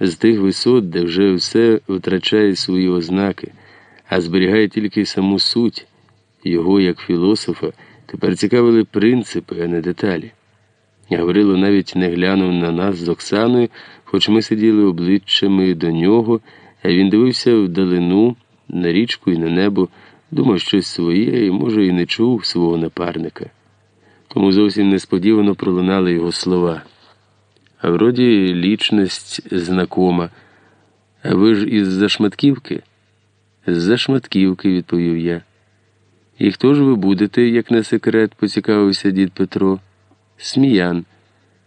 з тих висот, де вже все втрачає свої ознаки, а зберігає тільки саму суть, його як філософа, тепер цікавили принципи, а не деталі. Гаврило навіть не глянув на нас з Оксаною, хоч ми сиділи обличчями до нього, а він дивився вдалину, на річку і на небо, думав щось своє і, може, і не чув свого напарника. Тому зовсім несподівано пролунали його слова. Вроді лічність знакома. Ви ж із Зашматківки? З Зашматківки, відповів я. І хто ж ви будете, як не секрет, поцікавився дід Петро. Сміян.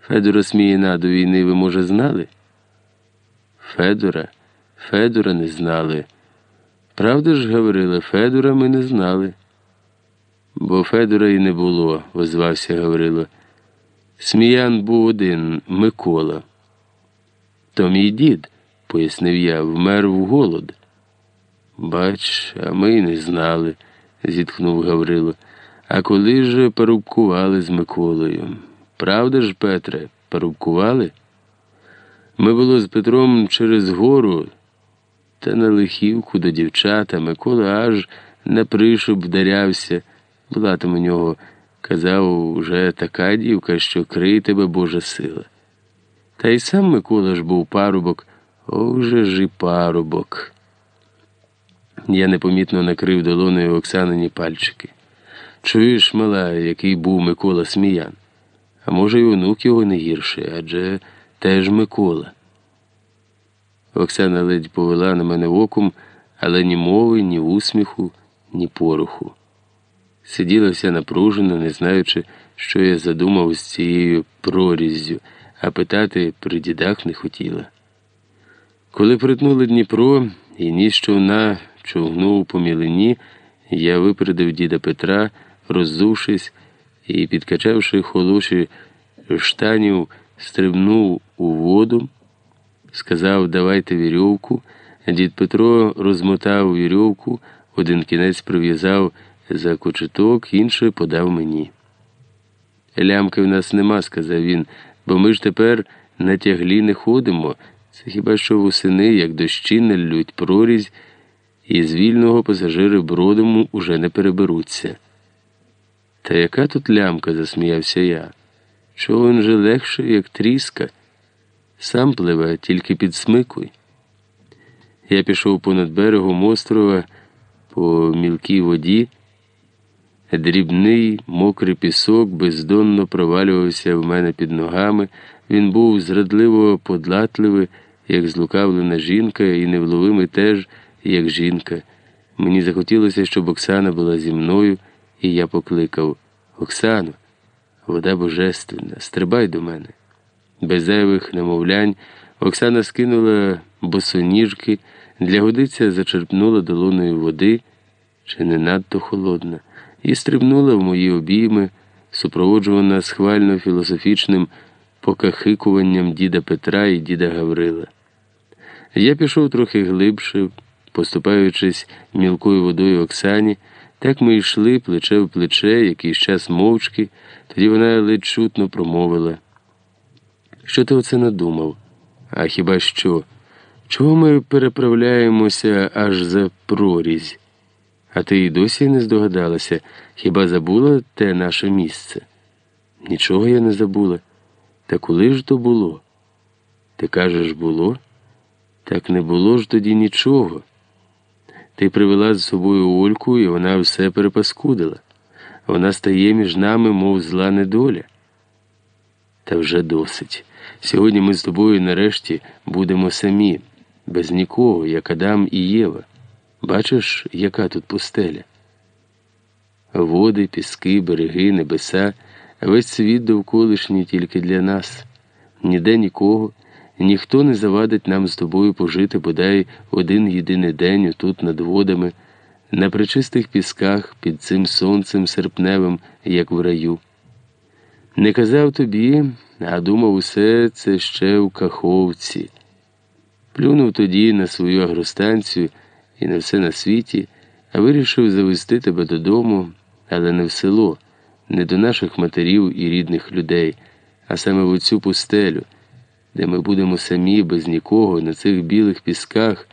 Федора Сміяна до війни ви, може, знали? Федора, Федора не знали. Правда ж, Гаврила, Федора ми не знали. Бо Федора і не було, озвався Гаврило. Сміян був один Микола. То мій дід, пояснив я, вмер в голод. Бач, а ми й не знали, зітхнув Гаврило. А коли ж порубкували з Миколою? Правда ж, Петре, порубкували? Ми було з Петром через гору та на лихівку до дівчата Микола аж на пришиб вдарявся. Була там у нього, казав, уже така дівка, що крий тебе Божа сила. Та й сам Микола ж був парубок, ох же ж і парубок. Я непомітно накрив долоною Оксанині пальчики. Чуєш, мала, який був Микола Сміян? А може, й онук його не гірше, адже теж Микола. Оксана ледь повела на мене оком, але ні мови, ні усміху, ні поруху. Сиділа напружено, не знаючи, що я задумав з цією проріззю, а питати при дідах не хотіла. Коли притнули Дніпро і ніс човна човнув по мілині, я випередив діда Петра, роззувшись і, підкачавши холоші штанів, стрибнув у воду, сказав давайте вірьовку. Дід Петро розмотав вірьовку, один кінець прив'язав за кочеток, інший подав мені. Лямки в нас нема, сказав він, бо ми ж тепер на тяглі не ходимо. Це хіба що восени, як дощі не лють прорізь, і з вільного пасажири бродом уже не переберуться. Та яка тут лямка, засміявся я. Човен же легше, як тріска. Сам пливе, тільки підсмикуй. Я пішов понад берегом острова по мілкій воді. Дрібний, мокрий пісок бездонно провалювався в мене під ногами. Він був зрадливо подлатливий, як злукавлена жінка, і невловимий теж, як жінка. Мені захотілося, щоб Оксана була зі мною, і я покликав Оксано, вода божественна, стрибай до мене. Без зайвих намовлянь Оксана скинула босоніжки, для годиця зачерпнула долоною води, чи не надто холодна і стрибнула в мої обійми, супроводжувана схвально філософічним покахикуванням діда Петра і діда Гаврила. Я пішов трохи глибше, поступаючись мілкою водою Оксані, так ми йшли плече в плече, якийсь час мовчки, тоді вона ледь чутно промовила. Що ти оце надумав? А хіба що? Чого ми переправляємося аж за прорізь? А ти й досі не здогадалася, хіба забула те наше місце? Нічого я не забула. Та коли ж то було? Ти кажеш, було? Так не було ж тоді нічого. Ти привела з собою Ольку, і вона все перепаскудила. Вона стає між нами, мов зла недоля. Та вже досить. Сьогодні ми з тобою нарешті будемо самі, без нікого, як Адам і Єва. Бачиш, яка тут пустеля? Води, піски, береги, небеса, весь світ довколишній тільки для нас. Ніде нікого, ніхто не завадить нам з тобою пожити бодай один єдиний день тут над водами, на причистих пісках під цим сонцем серпневим, як в раю. Не казав тобі, а думав усе це ще у Каховці. Плюнув тоді на свою агростанцію і не все на світі, а вирішив завести тебе додому, але не в село, не до наших матерів і рідних людей, а саме в оцю пустелю. де ми будемо самі без нікого на цих білих пісках.